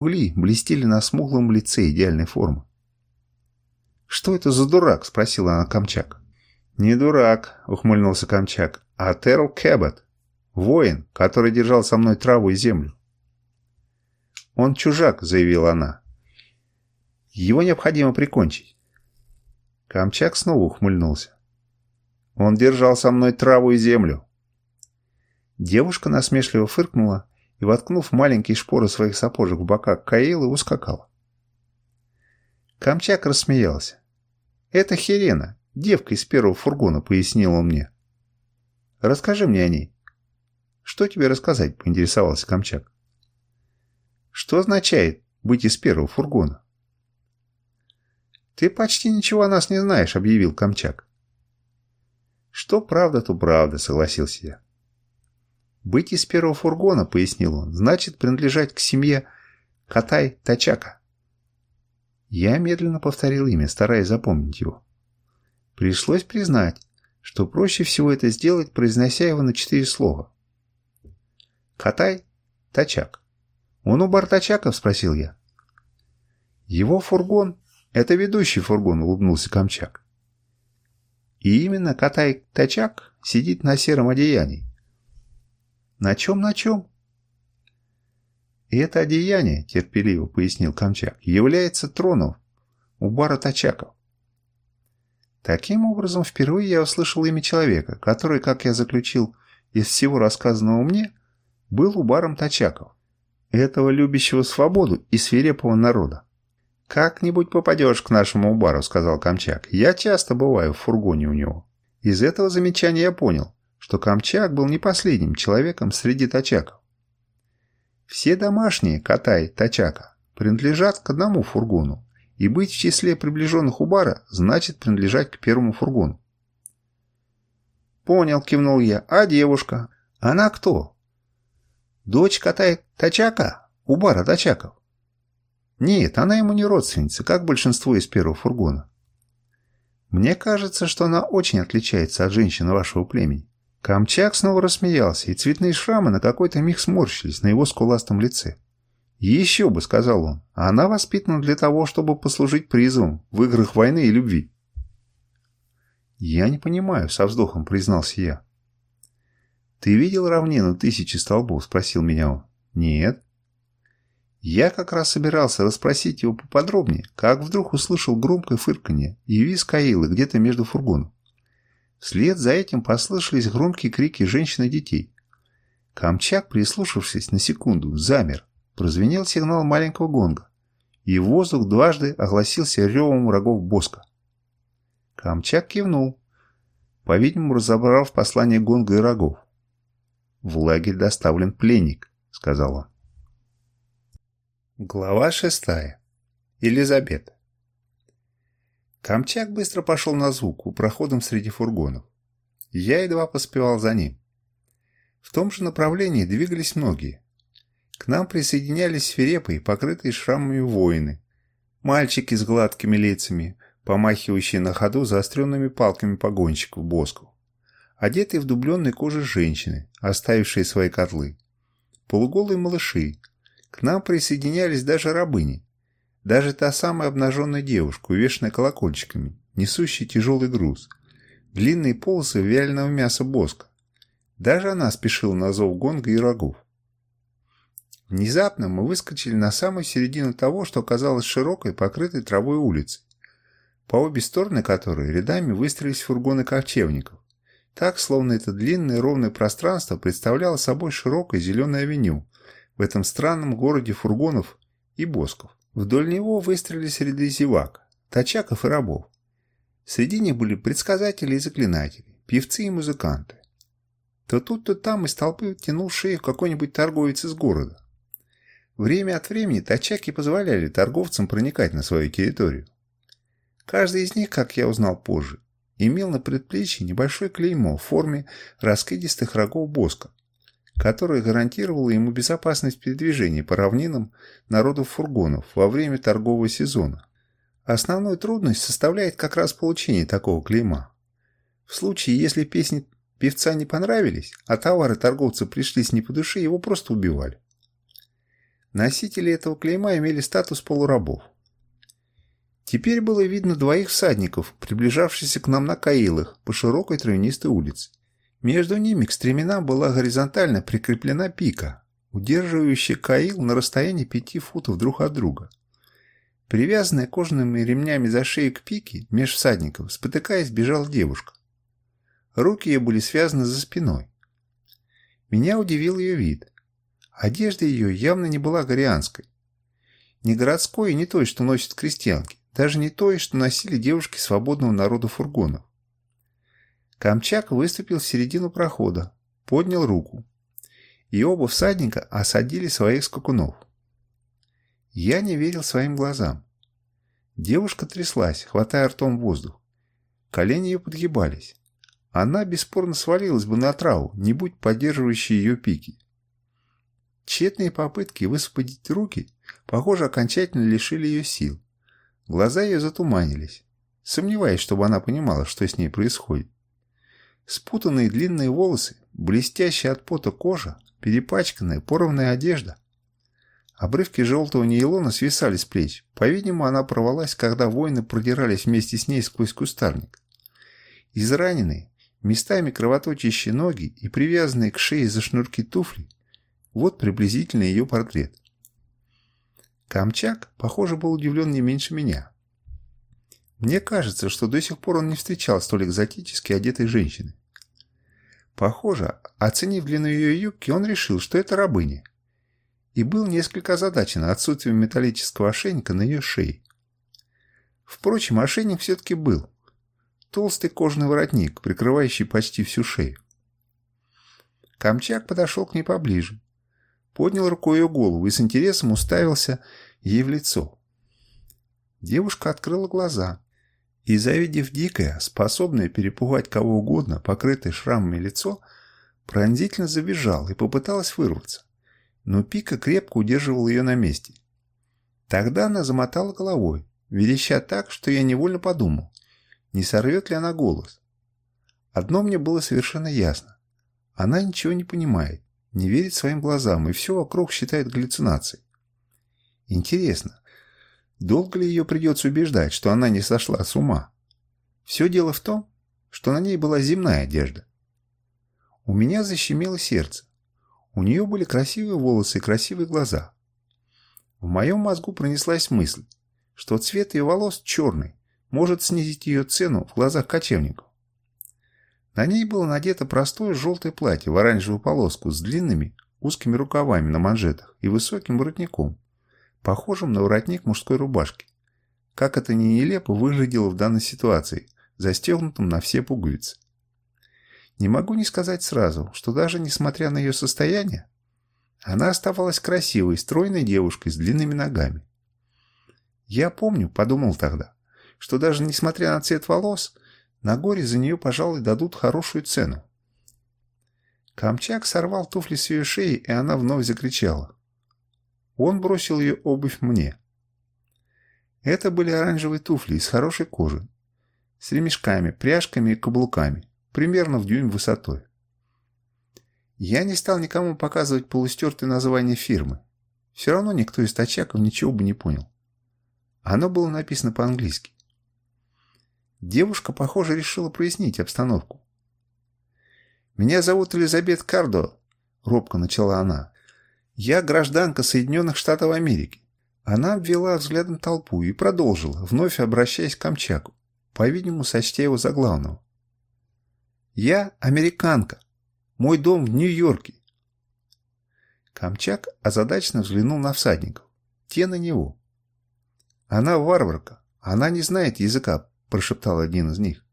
угли блестели на смуглом лице идеальной формы. «Что это за дурак?» – спросила она Камчак. «Не дурак», – ухмыльнулся Камчак, – «а Терл Кэббет, воин, который держал со мной траву и землю». «Он чужак», – заявила она. «Его необходимо прикончить». Камчак снова ухмыльнулся. «Он держал со мной траву и землю». Девушка насмешливо фыркнула и, воткнув маленькие шпоры своих сапожек в бока Каилы, ускакала. Камчак рассмеялся. «Это Хелена, девка из первого фургона», — пояснил он мне. «Расскажи мне о ней». «Что тебе рассказать?» — поинтересовался Камчак. «Что означает быть из первого фургона?» «Ты почти ничего о нас не знаешь», — объявил Камчак. «Что правда, то правда», — согласился я. «Быть из первого фургона», — пояснил он, — «значит принадлежать к семье Катай-Тачака». Я медленно повторил имя, стараясь запомнить его. Пришлось признать, что проще всего это сделать, произнося его на четыре слова. «Катай Тачак». «Он у Бартачаков?» – спросил я. «Его фургон – это ведущий фургон», – улыбнулся Камчак. «И именно Катай Тачак сидит на сером одеянии». «На чем, на чем?» «Это одеяние», – терпеливо пояснил Камчак, – «является троном у бара Тачаков. Таким образом, впервые я услышал имя человека, который, как я заключил из всего рассказанного мне, был убаром Тачаков, этого любящего свободу и свирепого народа. «Как-нибудь попадешь к нашему убару», — сказал Камчак. «Я часто бываю в фургоне у него». Из этого замечания я понял, что Камчак был не последним человеком среди тачаков. Все домашние Катай Тачака принадлежат к одному фургону, и быть в числе приближенных Убара значит принадлежать к первому фургону. «Понял», — кивнул я. «А девушка? Она кто?» «Дочь Катай Тачака? Убара Тачаков?» «Нет, она ему не родственница, как большинство из первого фургона». «Мне кажется, что она очень отличается от женщин вашего племени». Камчак снова рассмеялся, и цветные шрамы на какой-то миг сморщились на его скуластом лице. «Еще бы», — сказал он, — «она воспитана для того, чтобы послужить призом в играх войны и любви». «Я не понимаю», — со вздохом признался я. «Ты видел равнину тысячи столбов?» — спросил меня он. «Нет». Я как раз собирался расспросить его поподробнее, как вдруг услышал громкое фырканье и визг Аилы где-то между фургоном. Вслед за этим послышались громкие крики женщин и детей. Камчак, прислушавшись на секунду, замер, прозвенел сигнал маленького гонга, и воздух дважды огласился ревом врагов Боска. Камчак кивнул, по-видимому, разобрав послание гонга и рогов. «В лагерь доставлен пленник», — сказал он. Глава шестая. Елизабета. Камчак быстро пошел на звук у проходом среди фургонов. Я едва поспевал за ним. В том же направлении двигались многие. К нам присоединялись свирепые, покрытые шрамами воины. Мальчики с гладкими лицами, помахивающие на ходу заостренными палками погонщиков босков. Одетые в дубленной кожи женщины, оставившие свои котлы. Полуголые малыши. К нам присоединялись даже рабыни. Даже та самая обнаженная девушка, увешанная колокольчиками, несущая тяжелый груз. Длинные полосы вяленого мяса боска. Даже она спешила на зов гонга и рогов. Внезапно мы выскочили на самую середину того, что казалось широкой, покрытой травой улицей, по обе стороны которой рядами выстроились фургоны кочевников. Так, словно это длинное ровное пространство представляло собой широкое зеленое авеню в этом странном городе фургонов и босков. Вдоль него выстроились ряды зевак, тачаков и рабов. Среди них были предсказатели и заклинатели, певцы и музыканты. То тут, то там из толпы тянул шею какой-нибудь торговец из города. Время от времени тачаки позволяли торговцам проникать на свою территорию. Каждый из них, как я узнал позже, имел на предплечье небольшое клеймо в форме раскидистых рогов боска, которое гарантировало ему безопасность передвижения по равнинам народов фургонов во время торгового сезона. Основную трудность составляет как раз получение такого клейма. В случае, если песни певца не понравились, а товары торговца пришлись не по душе, его просто убивали. Носители этого клейма имели статус полурабов. Теперь было видно двоих всадников, приближавшихся к нам на Каилах по широкой травянистой улице. Между ними к стременам была горизонтально прикреплена пика, удерживающая Каил на расстоянии пяти футов друг от друга. Привязанная кожаными ремнями за шею к пике, меж всадников, спотыкаясь, бежала девушка. Руки ее были связаны за спиной. Меня удивил ее вид. Одежда ее явно не была горианской. Не городской и не той, что носят крестьянки. Даже не то, что носили девушки свободного народа фургонов. Камчак выступил в середину прохода, поднял руку. И оба всадника осадили своих скакунов. Я не верил своим глазам. Девушка тряслась, хватая ртом воздух. Колени ее подгибались. Она бесспорно свалилась бы на траву, не будь поддерживающей ее пики. Тщетные попытки высвободить руки, похоже, окончательно лишили ее сил. Глаза ее затуманились, сомневаясь, чтобы она понимала, что с ней происходит. Спутанные длинные волосы, блестящая от пота кожа, перепачканная, порванная одежда. Обрывки желтого нейлона свисали с плеч. По-видимому, она порвалась, когда воины продирались вместе с ней сквозь кустарник. Израненные, местами кровоточащие ноги и привязанные к шее за шнурки туфли – вот приблизительно ее портрет. Камчак, похоже, был удивлен не меньше меня. Мне кажется, что до сих пор он не встречал столь экзотически одетой женщины. Похоже, оценив длину ее юбки, он решил, что это рабыня. И был несколько озадачен отсутствием металлического ошейника на ее шее. Впрочем, ошейник все-таки был. Толстый кожаный воротник, прикрывающий почти всю шею. Камчак подошел к ней поближе, поднял рукой ее голову и с интересом уставился ей в лицо. Девушка открыла глаза и, завидев дикое, способное перепугать кого угодно, покрытое шрамами лицо, пронзительно завизжал и попыталась вырваться. Но Пика крепко удерживал ее на месте. Тогда она замотала головой, вереща так, что я невольно подумал, не сорвет ли она голос. Одно мне было совершенно ясно. Она ничего не понимает не верит своим глазам и все вокруг считает галлюцинацией. Интересно, долго ли ее придется убеждать, что она не сошла с ума? Все дело в том, что на ней была земная одежда. У меня защемило сердце. У нее были красивые волосы и красивые глаза. В моем мозгу пронеслась мысль, что цвет ее волос черный может снизить ее цену в глазах кочевников. На ней было надето простое желтое платье в оранжевую полоску с длинными узкими рукавами на манжетах и высоким воротником, похожим на воротник мужской рубашки. Как это ни нелепо выглядело в данной ситуации, застегнутым на все пуговицы. Не могу не сказать сразу, что даже несмотря на ее состояние, она оставалась красивой, стройной девушкой с длинными ногами. Я помню, подумал тогда, что даже несмотря на цвет волос – на горе за нее, пожалуй, дадут хорошую цену. Камчак сорвал туфли с ее шеи, и она вновь закричала. Он бросил ее обувь мне. Это были оранжевые туфли из хорошей кожи, с ремешками, пряжками и каблуками, примерно в дюйм высотой. Я не стал никому показывать полустертое название фирмы. Все равно никто из тачаков ничего бы не понял. Оно было написано по-английски. Девушка, похоже, решила прояснить обстановку. «Меня зовут Элизабет Кардо», — робко начала она. «Я гражданка Соединенных Штатов Америки». Она обвела взглядом толпу и продолжила, вновь обращаясь к Камчаку, по-видимому, сочтя его за главного. «Я американка. Мой дом в Нью-Йорке». Камчак озадаченно взглянул на всадников. Те на него. «Она варварка. Она не знает языка, – прошептал один из них.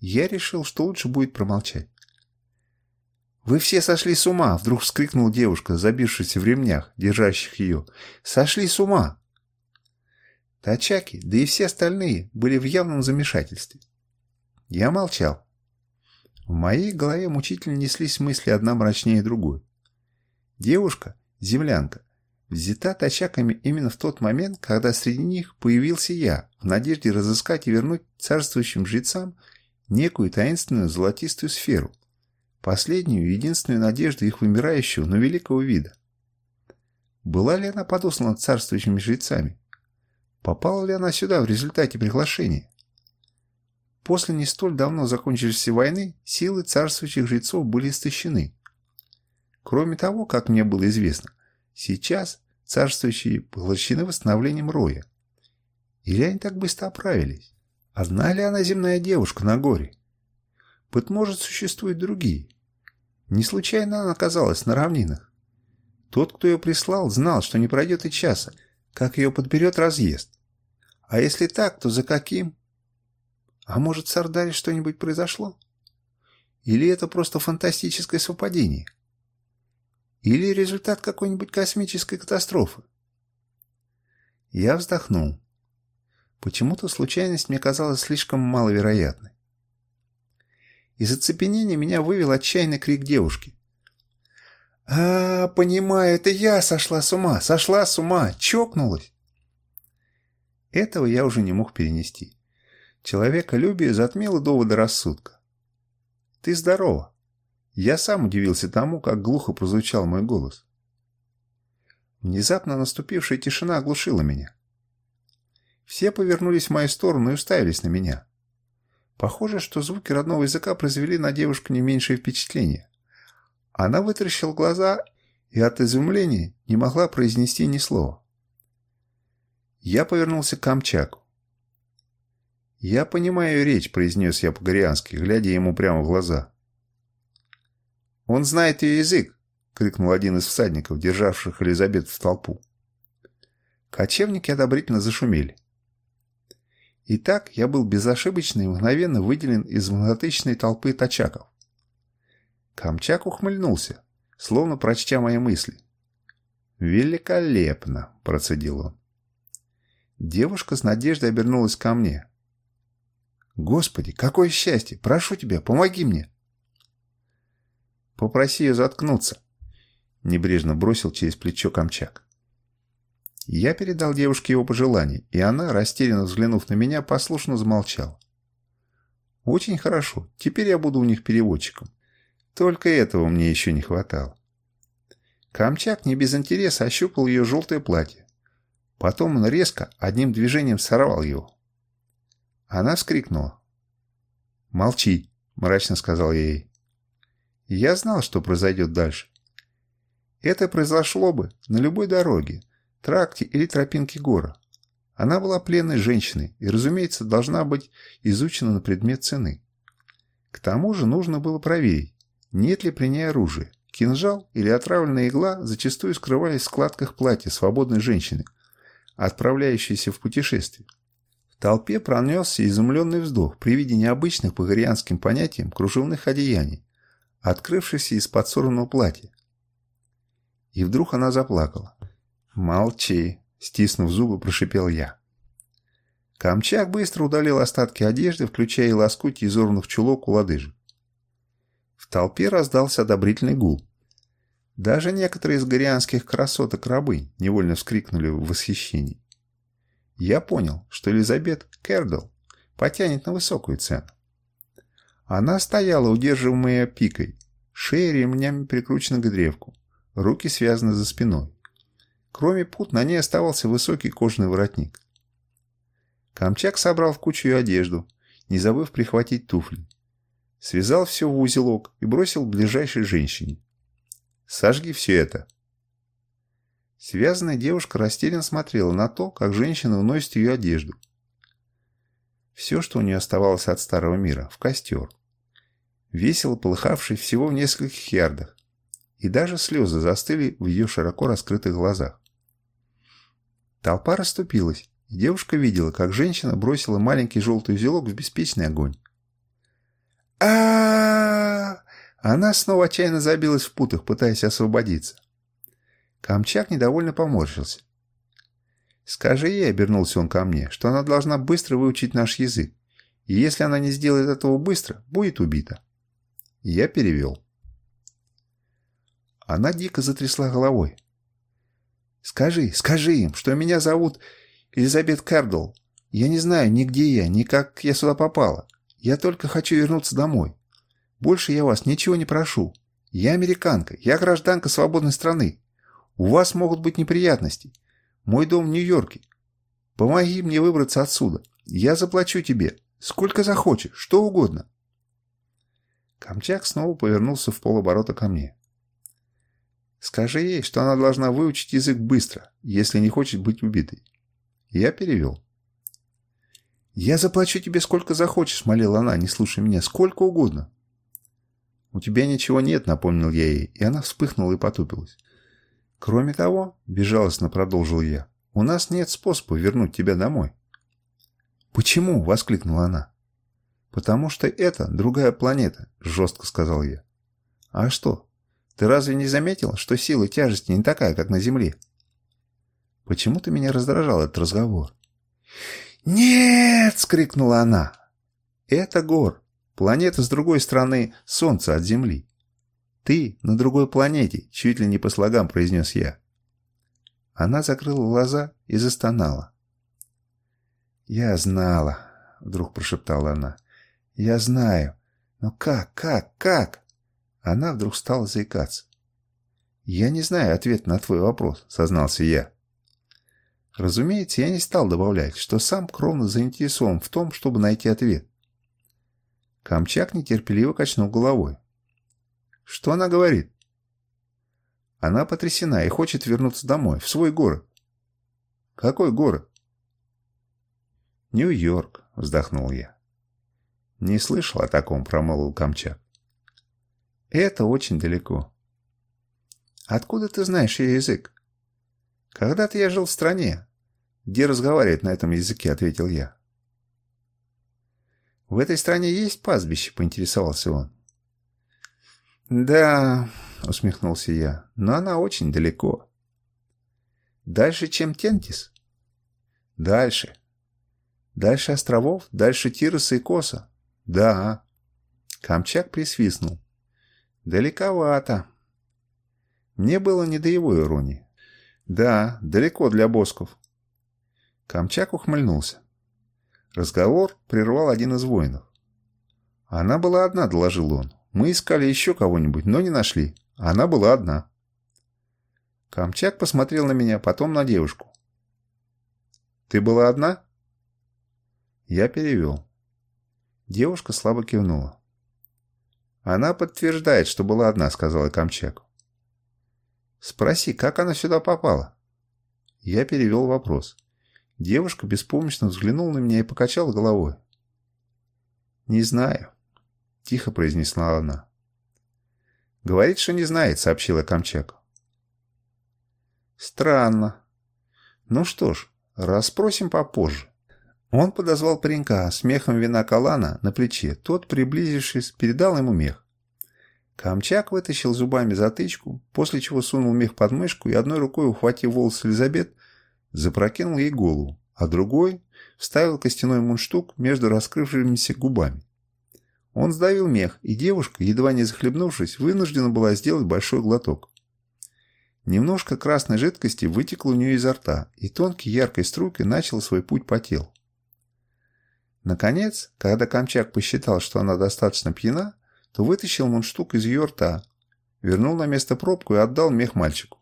Я решил, что лучше будет промолчать. «Вы все сошли с ума!» – вдруг вскрикнула девушка, забившаяся в ремнях, держащих ее. «Сошли с ума!» Тачаки, да и все остальные, были в явном замешательстве. Я молчал. В моей голове мучительно неслись мысли одна мрачнее другой. Девушка, землянка, взята тачаками именно в тот момент, когда среди них появился я, в надежде разыскать и вернуть царствующим жрецам некую таинственную золотистую сферу, последнюю единственную надежду их вымирающего, но великого вида. Была ли она подослана царствующими жрецами? Попала ли она сюда в результате приглашения? После не столь давно закончившейся войны силы царствующих жрецов были истощены. Кроме того, как мне было известно, сейчас царствующие поглощены восстановлением роя. Или они так быстро оправились? Одна ли она земная девушка на горе? Быть может, существуют другие. Не случайно она оказалась на равнинах. Тот, кто ее прислал, знал, что не пройдет и часа, как ее подберет разъезд. А если так, то за каким? А может, с Ардари что-нибудь произошло? Или это просто фантастическое совпадение? Или результат какой-нибудь космической катастрофы? Я вздохнул. Почему-то случайность мне казалась слишком маловероятной. Из оцепенения меня вывел отчаянный крик девушки. «А, понимаю, это я сошла с ума, сошла с ума, чокнулась!» Этого я уже не мог перенести. Человеколюбие затмило доводы рассудка. «Ты здорова!» Я сам удивился тому, как глухо прозвучал мой голос. Внезапно наступившая тишина оглушила меня. Все повернулись в мою сторону и уставились на меня. Похоже, что звуки родного языка произвели на девушку не меньшее впечатление. Она вытаращила глаза и от изумления не могла произнести ни слова. Я повернулся к Камчаку. «Я понимаю речь», — произнес я по-гориански, глядя ему прямо в глаза. «Он знает ее язык!» — крикнул один из всадников, державших Элизабет в толпу. Кочевники одобрительно зашумели. Итак, я был безошибочно и мгновенно выделен из многотысячной толпы тачаков. Камчак ухмыльнулся, словно прочтя мои мысли. «Великолепно!» – процедил он. Девушка с надеждой обернулась ко мне. «Господи, какое счастье! Прошу тебя, помоги мне!» «Попроси ее заткнуться!» – небрежно бросил через плечо Камчак. Я передал девушке его пожелание, и она, растерянно взглянув на меня, послушно замолчала. «Очень хорошо. Теперь я буду у них переводчиком. Только этого мне еще не хватало». Камчак не без интереса ощупал ее желтое платье. Потом он резко, одним движением сорвал его. Она вскрикнула. «Молчи», — мрачно сказал я ей. Я знал, что произойдет дальше. Это произошло бы на любой дороге, тракте или тропинке гора. Она была пленной женщиной и, разумеется, должна быть изучена на предмет цены. К тому же нужно было проверить, нет ли при ней оружия. Кинжал или отравленная игла зачастую скрывались в складках платья свободной женщины, отправляющейся в путешествие. В толпе пронесся изумленный вздох при виде необычных по горианским понятиям кружевных одеяний, открывшихся из-под сорванного платья. И вдруг она заплакала. «Молчи!» – стиснув зубы, прошипел я. Камчак быстро удалил остатки одежды, включая и лоскути изорванных чулок у лодыжек. В толпе раздался одобрительный гул. Даже некоторые из горианских красоток-рабынь невольно вскрикнули в восхищении. Я понял, что Элизабет Кердл потянет на высокую цену. Она стояла, удерживаемая пикой, шея ремнями прикручена к древку, руки связаны за спиной. Кроме пут, на ней оставался высокий кожаный воротник. Камчак собрал в кучу одежду, не забыв прихватить туфли. Связал все в узелок и бросил ближайшей женщине. «Сожги все это!» Связанная девушка растерянно смотрела на то, как женщина уносит ее одежду. Все, что у нее оставалось от старого мира, в костер. Весело полыхавший всего в нескольких ярдах, и даже слезы застыли в ее широко раскрытых глазах. Толпа расступилась, и девушка видела, как женщина бросила маленький желтый узелок в беспечный огонь. а Она снова отчаянно забилась в путах, пытаясь освободиться. Камчак недовольно поморщился. «Скажи ей», — обернулся он ко мне, — «что она должна быстро выучить наш язык, и если она не сделает этого быстро, будет убита». Я перевел. Она дико затрясла головой. «Скажи, скажи им, что меня зовут Элизабет Кардл. Я не знаю ни где я, ни как я сюда попала. Я только хочу вернуться домой. Больше я вас ничего не прошу. Я американка, я гражданка свободной страны. У вас могут быть неприятности. Мой дом в Нью-Йорке. Помоги мне выбраться отсюда. Я заплачу тебе. Сколько захочешь, что угодно. Камчак снова повернулся в полоборота ко мне. Скажи ей, что она должна выучить язык быстро, если не хочет быть убитой. Я перевел. «Я заплачу тебе сколько захочешь», — молила она, не слушая меня, — «сколько угодно». «У тебя ничего нет», — напомнил я ей, и она вспыхнула и потупилась. «Кроме того», — безжалостно продолжил я, — «у нас нет способа вернуть тебя домой». «Почему?» — воскликнула она. «Потому что это другая планета», — жестко сказал я. «А что? Ты разве не заметил, что сила тяжести не такая, как на Земле?» Почему-то меня раздражал этот разговор. «Нет!» — скрикнула она. «Это Гор, планета с другой стороны Солнца от Земли. Ты на другой планете», — чуть ли не по слогам произнес я. Она закрыла глаза и застонала. «Я знала», — вдруг прошептала она. «Я знаю. Но как, как, как?» Она вдруг стала заикаться. «Я не знаю ответ на твой вопрос», — сознался я. Разумеется, я не стал добавлять, что сам кровно заинтересован в том, чтобы найти ответ. Камчак нетерпеливо качнул головой. Что она говорит? Она потрясена и хочет вернуться домой, в свой город. Какой город? Нью-Йорк, вздохнул я. Не слышал о таком, промолвил Камчак. Это очень далеко. Откуда ты знаешь ее язык? Когда-то я жил в стране, «Где разговаривает на этом языке?» — ответил я. «В этой стране есть пастбище?» — поинтересовался он. «Да», — усмехнулся я, — «но она очень далеко». «Дальше, чем Тентис?» «Дальше. Дальше островов, дальше Тироса и Коса?» «Да». Камчак присвистнул. «Далековато». Мне было не до его иронии. «Да, далеко для босков. Камчак ухмыльнулся. Разговор прервал один из воинов. «Она была одна», — доложил он. «Мы искали еще кого-нибудь, но не нашли. Она была одна». Камчак посмотрел на меня, потом на девушку. «Ты была одна?» Я перевел. Девушка слабо кивнула. «Она подтверждает, что была одна», — сказала Камчак. «Спроси, как она сюда попала?» Я перевел вопрос. Девушка беспомощно взглянула на меня и покачала головой. «Не знаю», — тихо произнесла она. «Говорит, что не знает», — сообщила Камчак. «Странно. Ну что ж, расспросим попозже». Он подозвал паренька с мехом вина Калана на плече. Тот, приблизившись, передал ему мех. Камчак вытащил зубами затычку, после чего сунул мех под мышку и одной рукой, ухватив волосы Элизабет, запрокинул ей голову, а другой вставил костяной мундштук между раскрывшимися губами. Он сдавил мех, и девушка, едва не захлебнувшись, вынуждена была сделать большой глоток. Немножко красной жидкости вытекло у нее изо рта, и тонкой яркой струйкой начал свой путь по телу. Наконец, когда Камчак посчитал, что она достаточно пьяна, то вытащил мундштук из ее рта, вернул на место пробку и отдал мех мальчику.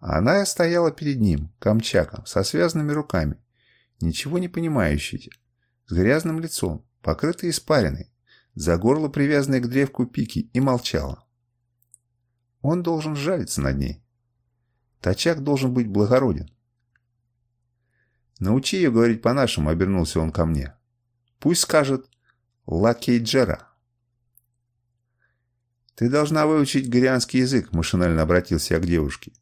Она стояла перед ним, камчаком, со связанными руками, ничего не понимающей, с грязным лицом, покрытой испариной, за горло привязанной к древку пики, и молчала. Он должен сжалиться над ней. Тачак должен быть благороден. «Научи ее говорить по-нашему», — обернулся он ко мне. «Пусть скажет «Ла Кейджера». «Ты должна выучить горианский язык», — машинально обратился я к девушке.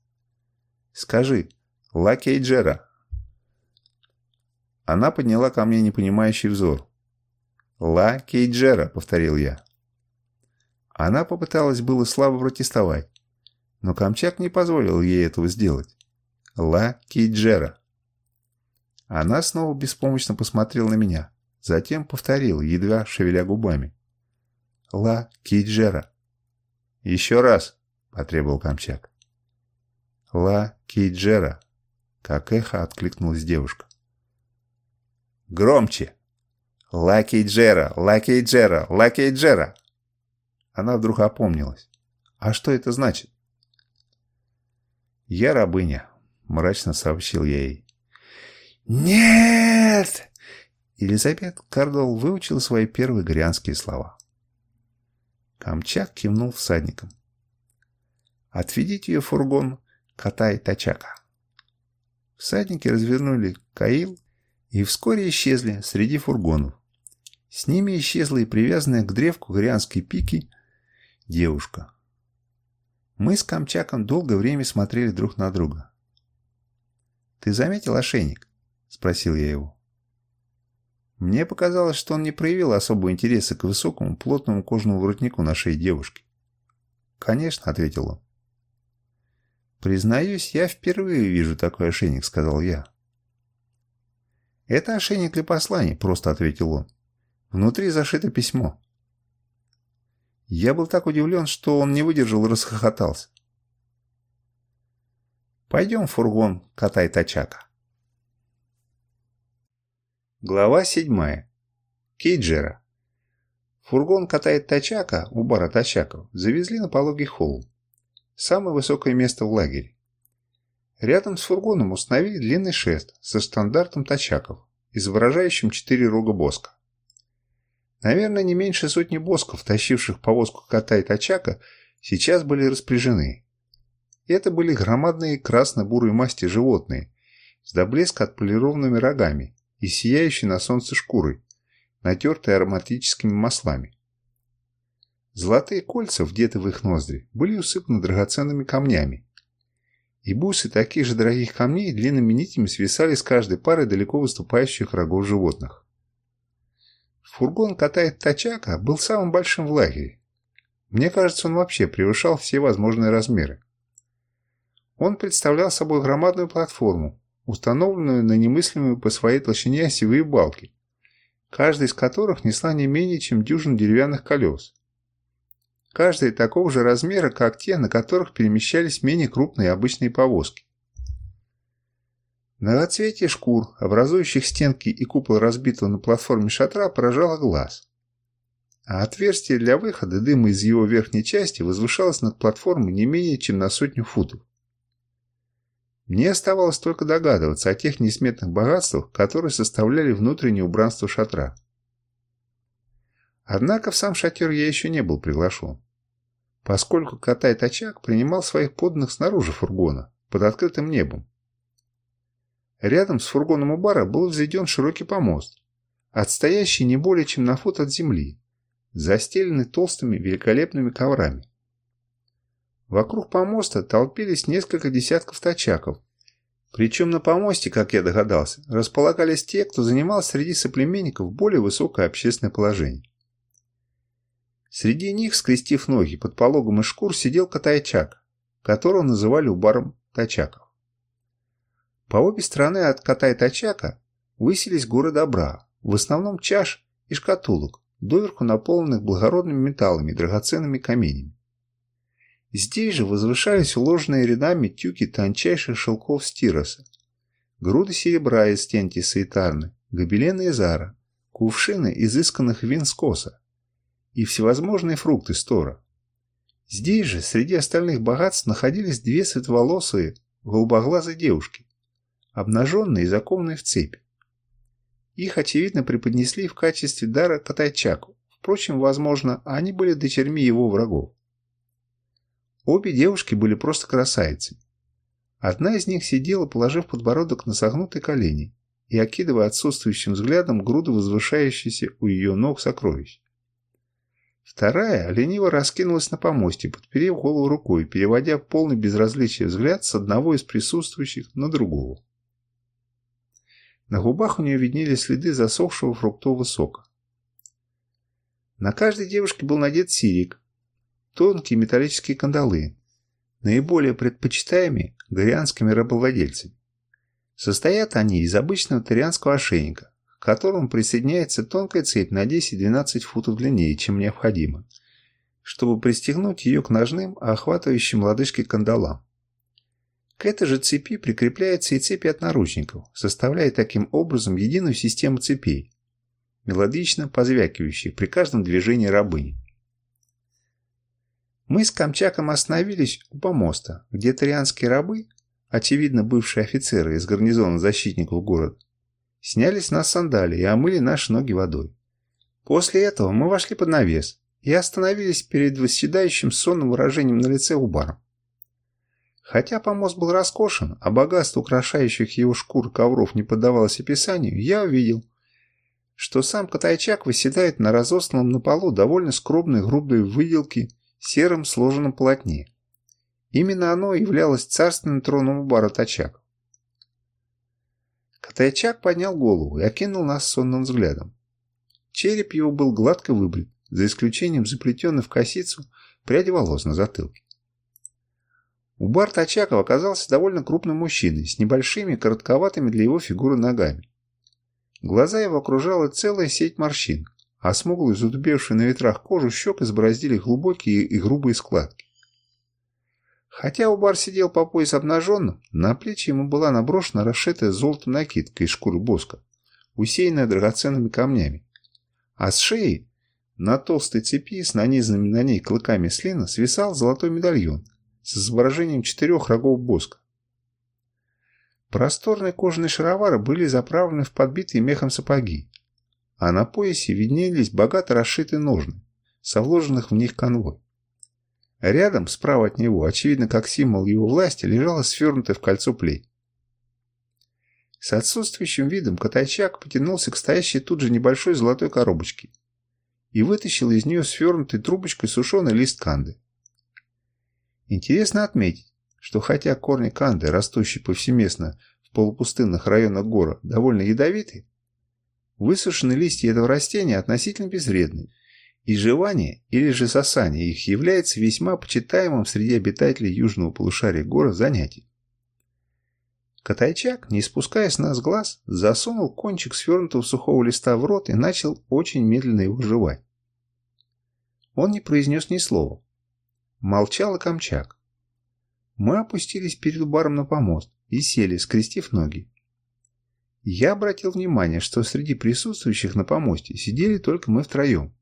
Скажи, Ла Кейджера. Она подняла ко мне непонимающий взор. «Ла Кейджера», — повторил я. Она попыталась было слабо протестовать, но Камчак не позволил ей этого сделать. «Ла Кейджера». Она снова беспомощно посмотрела на меня, затем повторила, едва шевеля губами. «Ла Кейджера». «Еще раз», — потребовал Камчак. «Ла Кейджера!» Как эхо откликнулась девушка. «Громче!» «Ла Кейджера! Ла Кейджера! Ла Кейджера!» Она вдруг опомнилась. «А что это значит?» «Я рабыня», — мрачно сообщил я ей. «Нет!» Элизабет Кардуэл выучила свои первые горианские слова. Камчак кивнул всадникам. «Отведите ее в фургон Кутайтачака». Всадники развернули Каил и вскоре исчезли среди фургонов. С ними исчезла и привязанная к древку горианской пики девушка. Мы с Камчаком долгое время смотрели друг на друга. «Ты заметил ошейник?» – спросил я его. Мне показалось, что он не проявил особого интереса к высокому, плотному кожаному воротнику на шее девушки. «Конечно», — ответил он. «Признаюсь, я впервые вижу такой ошейник», — сказал я. «Это ошейник для посланий», — просто ответил он. «Внутри зашито письмо». Я был так удивлен, что он не выдержал и расхохотался. «Пойдем в фургон, катай тачака». Глава 7. Кейджера. Фургон катает тачака у бара тачаков завезли на пологий холм. Самое высокое место в лагере. Рядом с фургоном установили длинный шест со стандартом тачаков, изображающим четыре рога боска. Наверное, не меньше сотни босков, тащивших повозку кота и тачака, сейчас были распряжены. Это были громадные красно-бурые масти животные с до блеска отполированными рогами и сияющей на солнце шкурой, натертой ароматическими маслами. Золотые кольца, вдеты в их ноздри, были усыпаны драгоценными камнями. И бусы таких же дорогих камней длинными нитями свисали с каждой пары далеко выступающих рогов животных. Фургон катает тачака был самым большим в лагере. Мне кажется, он вообще превышал все возможные размеры. Он представлял собой громадную платформу, установленную на немыслимые по своей толщине осевые балки, каждая из которых несла не менее чем дюжин деревянных колес. Каждая такого же размера, как те, на которых перемещались менее крупные обычные повозки. Многоцветие шкур, образующих стенки и купол разбитого на платформе шатра, поражало глаз. А отверстие для выхода дыма из его верхней части возвышалось над платформой не менее чем на сотню футов. Мне оставалось только догадываться о тех несметных богатствах, которые составляли внутреннее убранство шатра. Однако в сам шатер я еще не был приглашен, поскольку Катай-Тачак принимал своих подданных снаружи фургона, под открытым небом. Рядом с фургоном у бара был взведен широкий помост, отстоящий не более чем на фут от земли, застеленный толстыми великолепными коврами. Вокруг помоста толпились несколько десятков тачаков. Причем на помосте, как я догадался, располагались те, кто занимал среди соплеменников более высокое общественное положение. Среди них, скрестив ноги под пологом из шкур, сидел Катайчак, которого называли убаром Тачаков. По обе стороны от Катай-Тачака высились горы добра, в основном чаш и шкатулок, доверху наполненных благородными металлами и драгоценными каменями. Здесь же возвышались уложенные рядами тюки тончайших шелков стироса, груды серебра из тентиса и тарны, гобелены из ара, кувшины изысканных вин скоса и всевозможные фрукты стора. Здесь же, среди остальных богатств, находились две светловолосые, голубоглазые девушки, обнаженные и закованные в цепи. Их, очевидно, преподнесли в качестве дара Катайчаку. Впрочем, возможно, они были дочерьми его врагов. Обе девушки были просто красавицами. Одна из них сидела, положив подбородок на согнутые колени и окидывая отсутствующим взглядом груды возвышающиеся у ее ног сокровищ. Вторая лениво раскинулась на помосте, подперев голову рукой, переводя полный безразличие взгляд с одного из присутствующих на другого. На губах у нее виднелись следы засохшего фруктового сока. На каждой девушке был надет сирик, тонкие металлические кандалы, наиболее предпочитаемые горианскими рабовладельцами. Состоят они из обычного тарианского ошейника, к которому присоединяется тонкая цепь на 10-12 футов длиннее, чем необходимо, чтобы пристегнуть ее к ножным, охватывающим лодыжки кандалам. К этой же цепи прикрепляются и цепи от наручников, составляя таким образом единую систему цепей, мелодично позвякивающих при каждом движении рабыни. Мы с Камчаком остановились у помоста, где тарианские рабы, очевидно бывшие офицеры из гарнизона защитников города, сняли с нас сандалии и омыли наши ноги водой. После этого мы вошли под навес и остановились перед восседающим сонным выражением на лице Убаром. Хотя помост был роскошен, а богатство украшающих его шкур ковров не поддавалось описанию, я увидел, что сам Катайчак выседает на разосланном на полу довольно скромной грубой выделке сером сложенном полотне. Именно оно являлось царственным троном у бара Тачак. Катайчак поднял голову и окинул нас сонным взглядом. Череп его был гладко выбрит, за исключением заплетенной в косицу пряди волос на затылке. Убар Тачаков оказался довольно крупным мужчиной, с небольшими, коротковатыми для его фигуры ногами. Глаза его окружала целая сеть морщин, а смуглую, затупевшую на ветрах кожу щек избороздили глубокие и грубые складки. Хотя Убар сидел по пояс обнаженным, на плечи ему была наброшена расшитая золотом накидка из шкуры боска, усеянная драгоценными камнями. А с шеи, на толстой цепи с нанизанными на ней клыками слина, свисал золотой медальон с изображением четырех рогов боска. Просторные кожаные шаровары были заправлены в подбитые мехом сапоги, а на поясе виднелись богато расшитые ножны, со вложенных в них конвой. Рядом, справа от него, очевидно как символ его власти, лежала свернутая в кольцо плеть. С отсутствующим видом Катайчак потянулся к стоящей тут же небольшой золотой коробочке и вытащил из нее свернутой трубочкой сушеный лист канды. Интересно отметить, что хотя корни канды, растущие повсеместно в полупустынных районах гора, довольно ядовиты, высушенные листья этого растения относительно безвредны, и жевание или же сосание их является весьма почитаемым среди обитателей южного полушария гора занятием. Катайчак, не спуская с нас глаз, засунул кончик свернутого сухого листа в рот и начал очень медленно его жевать. Он не произнес ни слова. Молчал и Камчак. Мы опустились перед баром на помост и сели, скрестив ноги. Я обратил внимание, что среди присутствующих на помосте сидели только мы втроем.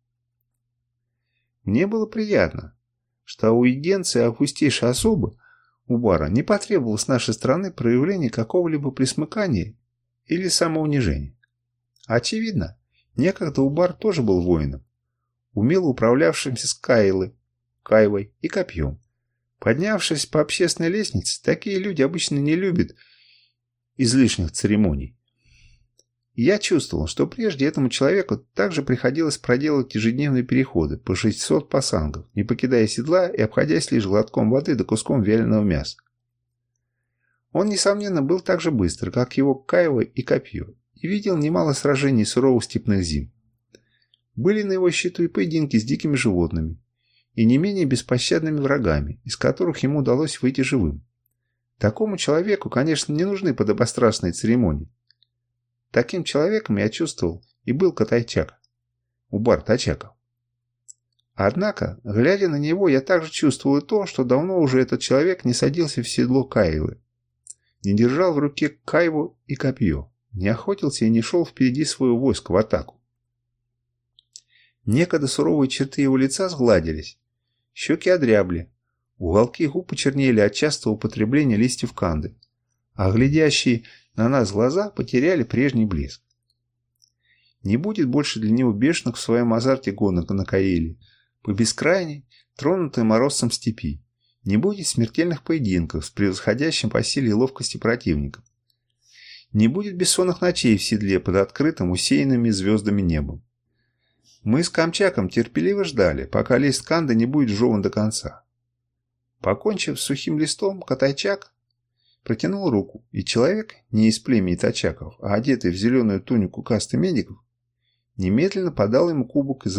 Мне было приятно, что у иденции августейшей особы у бара не потребовалось с нашей стороны проявления какого-либо присмыкания или самоунижения. Очевидно, некогда Убар тоже был воином, умело управлявшимся с Кайлы, Кайвой и копьем, Поднявшись по общественной лестнице, такие люди обычно не любят излишних церемоний. Я чувствовал, что прежде этому человеку также приходилось проделать ежедневные переходы по 600 пасангов, не покидая седла и обходясь лишь глотком воды да куском вяленого мяса. Он, несомненно, был так же быстр, как его Каева и Копье, и видел немало сражений суровых степных зим. Были на его счету и поединки с дикими животными, и не менее беспощадными врагами, из которых ему удалось выйти живым. Такому человеку, конечно, не нужны подобострастные церемонии. Таким человеком я чувствовал и был Катайчак, Убар Тачаков. Однако, глядя на него, я также чувствовал и то, что давно уже этот человек не садился в седло Каилы, не держал в руке Кайву и копье, не охотился и не шел впереди своего войска в атаку. Некогда суровые черты его лица сгладились, щеки одрябли, уголки губ почернели от частого употребления листьев канды, а глядящие на нас глаза потеряли прежний блеск. Не будет больше для него бешеных в своем азарте гонок на Каэле, по бескрайней, тронутой морозцем степи. Не будет смертельных поединков с превосходящим по силе и ловкости противником. Не будет бессонных ночей в седле под открытым, усеянными звездами небом. Мы с Камчаком терпеливо ждали, пока лист канды не будет жеван до конца. Покончив с сухим листом, Катайчак протянул руку, и человек, не из племени Тачаков, а одетый в зеленую тунику касты медиков, немедленно подал ему кубок из